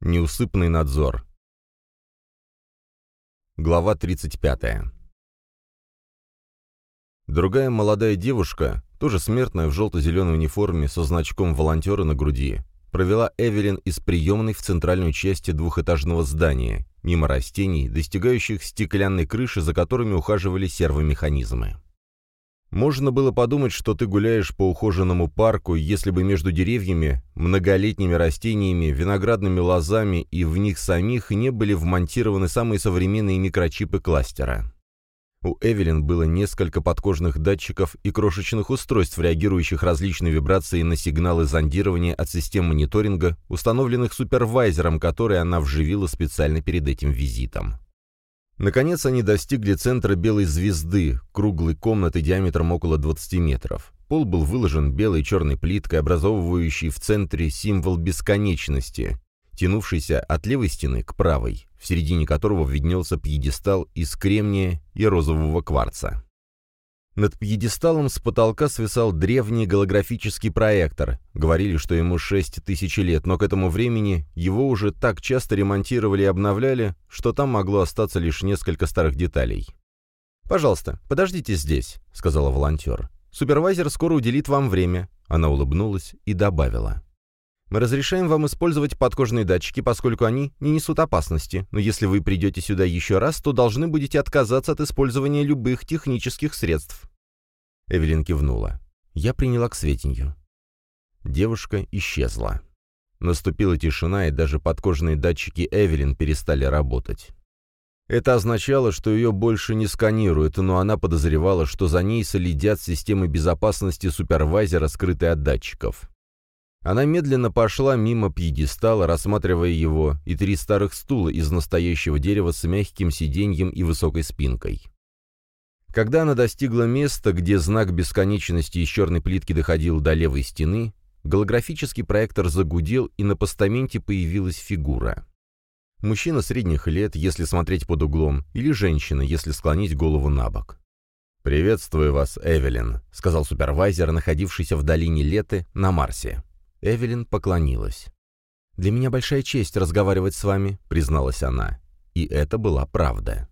Неусыпный надзор. Глава 35. Другая молодая девушка, тоже смертная в желто-зеленой униформе со значком волонтера на груди, провела Эвелин из приемной в центральную часть двухэтажного здания, мимо растений, достигающих стеклянной крыши, за которыми ухаживали сервомеханизмы. Можно было подумать, что ты гуляешь по ухоженному парку, если бы между деревьями, многолетними растениями, виноградными лозами и в них самих не были вмонтированы самые современные микрочипы кластера. У Эвелин было несколько подкожных датчиков и крошечных устройств, реагирующих различные вибрации на сигналы зондирования от систем мониторинга, установленных супервайзером, который она вживила специально перед этим визитом. Наконец они достигли центра белой звезды, круглой комнаты диаметром около 20 метров. Пол был выложен белой и черной плиткой, образовывающей в центре символ бесконечности, тянувшийся от левой стены к правой, в середине которого виднелся пьедестал из кремния и розового кварца. Над пьедесталом с потолка свисал древний голографический проектор. Говорили, что ему шесть тысяч лет, но к этому времени его уже так часто ремонтировали и обновляли, что там могло остаться лишь несколько старых деталей. «Пожалуйста, подождите здесь», — сказала волонтер. «Супервайзер скоро уделит вам время». Она улыбнулась и добавила. «Мы разрешаем вам использовать подкожные датчики, поскольку они не несут опасности, но если вы придете сюда еще раз, то должны будете отказаться от использования любых технических средств. Эвелин кивнула. Я приняла к сведению. Девушка исчезла. Наступила тишина, и даже подкожные датчики Эвелин перестали работать. Это означало, что ее больше не сканируют, но она подозревала, что за ней следят системы безопасности супервайзера, скрытые от датчиков. Она медленно пошла мимо пьедестала, рассматривая его, и три старых стула из настоящего дерева с мягким сиденьем и высокой спинкой. Когда она достигла места, где знак бесконечности из черной плитки доходил до левой стены, голографический проектор загудел, и на постаменте появилась фигура. Мужчина средних лет, если смотреть под углом, или женщина, если склонить голову на бок. «Приветствую вас, Эвелин», — сказал супервайзер, находившийся в долине Леты на Марсе. Эвелин поклонилась. «Для меня большая честь разговаривать с вами», — призналась она. И это была правда.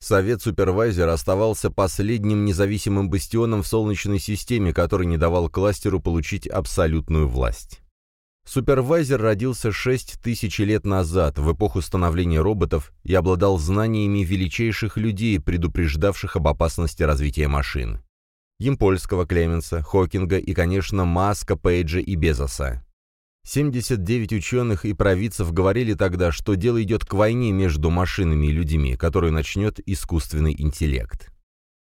Совет Супервайзера оставался последним независимым бастионом в Солнечной системе, который не давал кластеру получить абсолютную власть. Супервайзер родился шесть тысяч лет назад, в эпоху становления роботов, и обладал знаниями величайших людей, предупреждавших об опасности развития машин. Импольского, Клеменса, Хокинга и, конечно, Маска, Пейджа и Безоса. 79 ученых и провидцев говорили тогда, что дело идет к войне между машинами и людьми, которую начнет искусственный интеллект.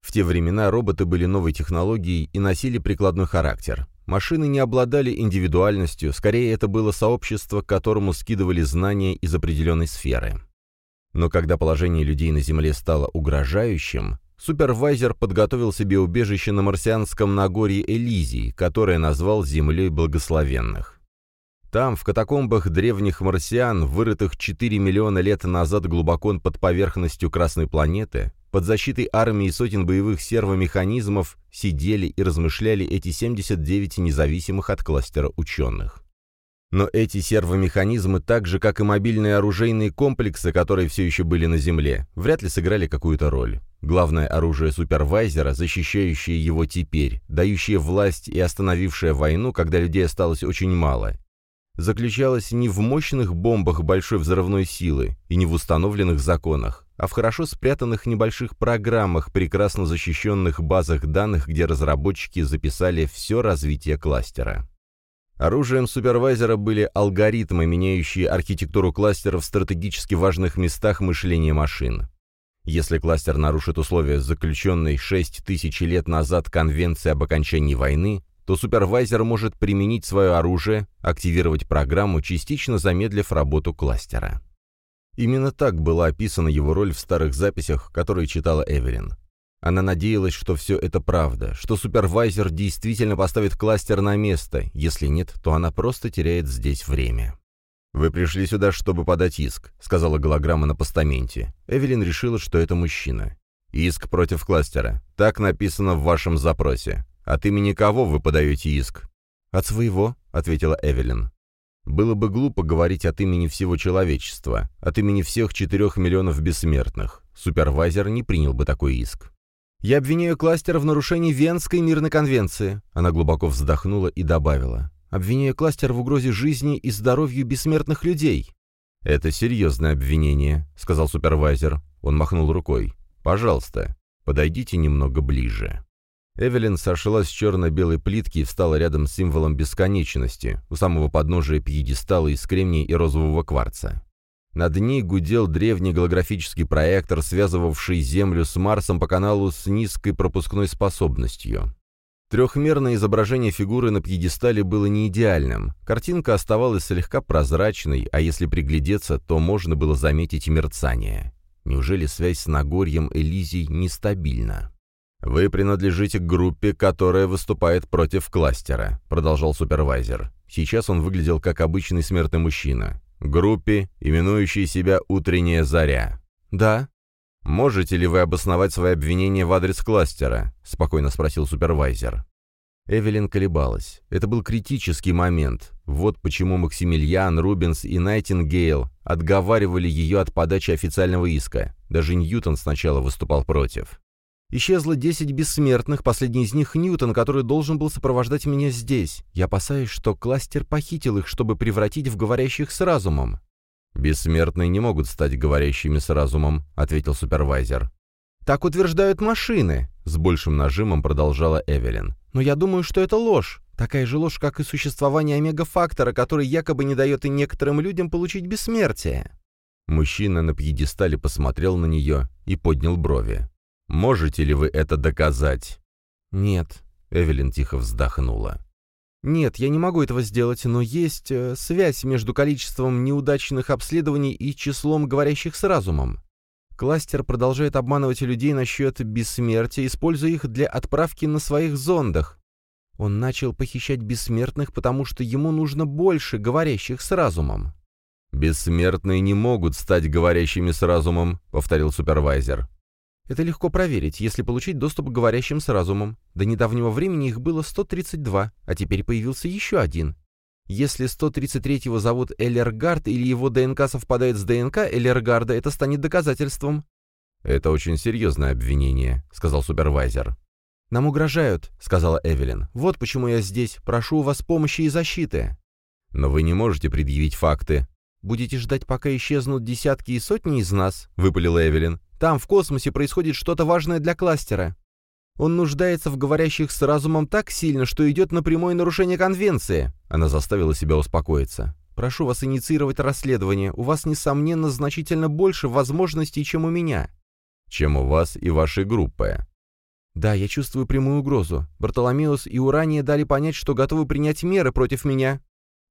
В те времена роботы были новой технологией и носили прикладной характер. Машины не обладали индивидуальностью, скорее это было сообщество, к которому скидывали знания из определенной сферы. Но когда положение людей на Земле стало угрожающим, супервайзер подготовил себе убежище на марсианском Нагорье Элизии, которое назвал Землей Благословенных. Там, в катакомбах древних марсиан, вырытых 4 миллиона лет назад глубоко под поверхностью Красной планеты, под защитой армии сотен боевых сервомеханизмов сидели и размышляли эти 79 независимых от кластера ученых. Но эти сервомеханизмы, так же как и мобильные оружейные комплексы, которые все еще были на Земле, вряд ли сыграли какую-то роль. Главное оружие супервайзера, защищающее его теперь, дающее власть и остановившее войну, когда людей осталось очень мало, заключалась не в мощных бомбах большой взрывной силы и не в установленных законах, а в хорошо спрятанных небольших программах, прекрасно защищенных базах данных, где разработчики записали все развитие кластера. Оружием супервайзера были алгоритмы, меняющие архитектуру кластера в стратегически важных местах мышления машин. Если кластер нарушит условия заключенной 6 тысяч лет назад Конвенции об окончании войны, то супервайзер может применить свое оружие, активировать программу, частично замедлив работу кластера. Именно так была описана его роль в старых записях, которые читала Эвелин. Она надеялась, что все это правда, что супервайзер действительно поставит кластер на место, если нет, то она просто теряет здесь время. «Вы пришли сюда, чтобы подать иск», — сказала голограмма на постаменте. Эвелин решила, что это мужчина. «Иск против кластера. Так написано в вашем запросе. От имени кого вы подаете иск?» «От своего», — ответила Эвелин. Было бы глупо говорить от имени всего человечества, от имени всех четырех миллионов бессмертных. Супервайзер не принял бы такой иск. «Я обвиняю кластер в нарушении Венской мирной конвенции», она глубоко вздохнула и добавила. «Обвиняю кластер в угрозе жизни и здоровью бессмертных людей». «Это серьезное обвинение», — сказал супервайзер. Он махнул рукой. «Пожалуйста, подойдите немного ближе». Эвелин сошла с черно-белой плитки и встала рядом с символом бесконечности, у самого подножия пьедестала из кремния и розового кварца. Над ней гудел древний голографический проектор, связывавший Землю с Марсом по каналу с низкой пропускной способностью. Трехмерное изображение фигуры на пьедестале было не идеальным. Картинка оставалась слегка прозрачной, а если приглядеться, то можно было заметить мерцание. Неужели связь с Нагорьем Элизий нестабильна? «Вы принадлежите к группе, которая выступает против кластера», — продолжал супервайзер. Сейчас он выглядел как обычный смертный мужчина. «Группе, именующей себя «Утренняя заря». «Да». «Можете ли вы обосновать свои обвинения в адрес кластера?» — спокойно спросил супервайзер. Эвелин колебалась. Это был критический момент. Вот почему Максимилиан, Рубинс и Найтингейл отговаривали ее от подачи официального иска. Даже Ньютон сначала выступал против. Исчезло десять бессмертных, последний из них Ньютон, который должен был сопровождать меня здесь. Я опасаюсь, что кластер похитил их, чтобы превратить в говорящих с разумом». «Бессмертные не могут стать говорящими с разумом», — ответил супервайзер. «Так утверждают машины», — с большим нажимом продолжала Эвелин. «Но я думаю, что это ложь. Такая же ложь, как и существование омега-фактора, который якобы не дает и некоторым людям получить бессмертие». Мужчина на пьедестале посмотрел на нее и поднял брови. Можете ли вы это доказать?» «Нет», — Эвелин тихо вздохнула. «Нет, я не могу этого сделать, но есть э, связь между количеством неудачных обследований и числом говорящих с разумом. Кластер продолжает обманывать людей насчет бессмертия, используя их для отправки на своих зондах. Он начал похищать бессмертных, потому что ему нужно больше говорящих с разумом». «Бессмертные не могут стать говорящими с разумом», — повторил супервайзер. Это легко проверить, если получить доступ к говорящим с разумом. До недавнего времени их было 132, а теперь появился еще один. Если 133-го зовут Эллергард или его ДНК совпадает с ДНК Эллергарда, это станет доказательством. «Это очень серьезное обвинение», — сказал супервайзер. «Нам угрожают», — сказала Эвелин. «Вот почему я здесь. Прошу у вас помощи и защиты». «Но вы не можете предъявить факты». «Будете ждать, пока исчезнут десятки и сотни из нас?» — выпалила Эвелин. Там, в космосе, происходит что-то важное для кластера. Он нуждается в говорящих с разумом так сильно, что идет на прямое нарушение конвенции. Она заставила себя успокоиться. Прошу вас инициировать расследование. У вас, несомненно, значительно больше возможностей, чем у меня. Чем у вас и вашей группы. Да, я чувствую прямую угрозу. Бартоломеус и Урания дали понять, что готовы принять меры против меня.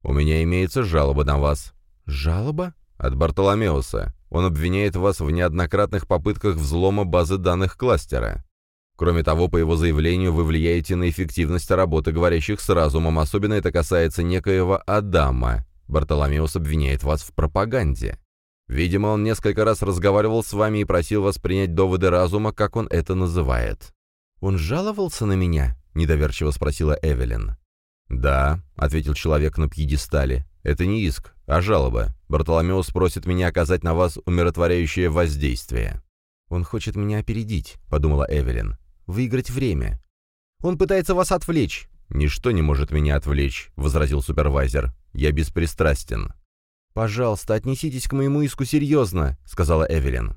У меня имеется жалоба на вас. Жалоба? От Бартоломеуса. Он обвиняет вас в неоднократных попытках взлома базы данных кластера. Кроме того, по его заявлению, вы влияете на эффективность работы говорящих с разумом, особенно это касается некоего Адама. Бартоломеус обвиняет вас в пропаганде. Видимо, он несколько раз разговаривал с вами и просил вас принять доводы разума, как он это называет. «Он жаловался на меня?» — недоверчиво спросила Эвелин. «Да», — ответил человек на пьедестале. «Это не иск, а жалоба. Бартоломеус просит меня оказать на вас умиротворяющее воздействие». «Он хочет меня опередить», — подумала Эвелин. «Выиграть время. Он пытается вас отвлечь». «Ничто не может меня отвлечь», — возразил супервайзер. «Я беспристрастен». «Пожалуйста, отнеситесь к моему иску серьезно», — сказала Эвелин.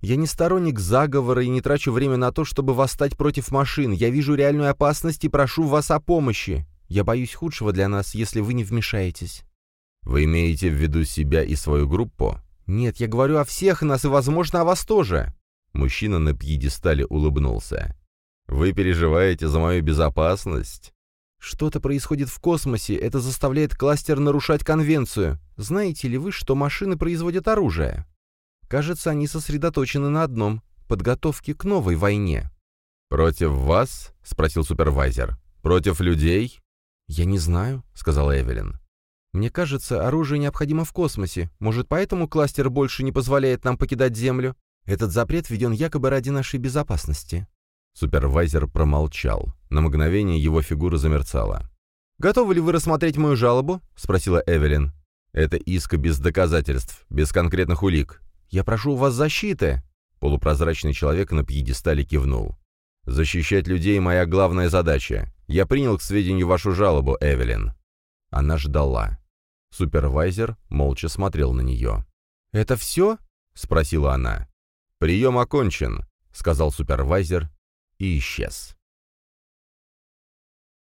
«Я не сторонник заговора и не трачу время на то, чтобы восстать против машин. Я вижу реальную опасность и прошу вас о помощи. Я боюсь худшего для нас, если вы не вмешаетесь». «Вы имеете в виду себя и свою группу?» «Нет, я говорю о всех нас и, возможно, о вас тоже». Мужчина на пьедестале улыбнулся. «Вы переживаете за мою безопасность?» «Что-то происходит в космосе, это заставляет кластер нарушать конвенцию. Знаете ли вы, что машины производят оружие?» «Кажется, они сосредоточены на одном — подготовке к новой войне». «Против вас?» — спросил супервайзер. «Против людей?» «Я не знаю», — сказала Эвелин. Мне кажется, оружие необходимо в космосе. Может, поэтому кластер больше не позволяет нам покидать Землю? Этот запрет введен якобы ради нашей безопасности». Супервайзер промолчал. На мгновение его фигура замерцала. «Готовы ли вы рассмотреть мою жалобу?» — спросила Эвелин. «Это иск без доказательств, без конкретных улик». «Я прошу у вас защиты». Полупрозрачный человек на пьедестале кивнул. «Защищать людей — моя главная задача. Я принял к сведению вашу жалобу, Эвелин». Она ждала. Супервайзер молча смотрел на нее. «Это все?» — спросила она. «Прием окончен», — сказал супервайзер и исчез.